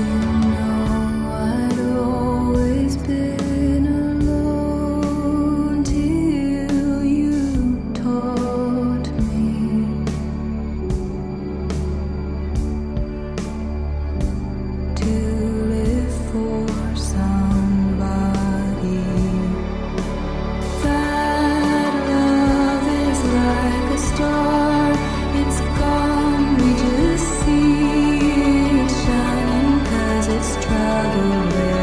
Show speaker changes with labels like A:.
A: you. other way.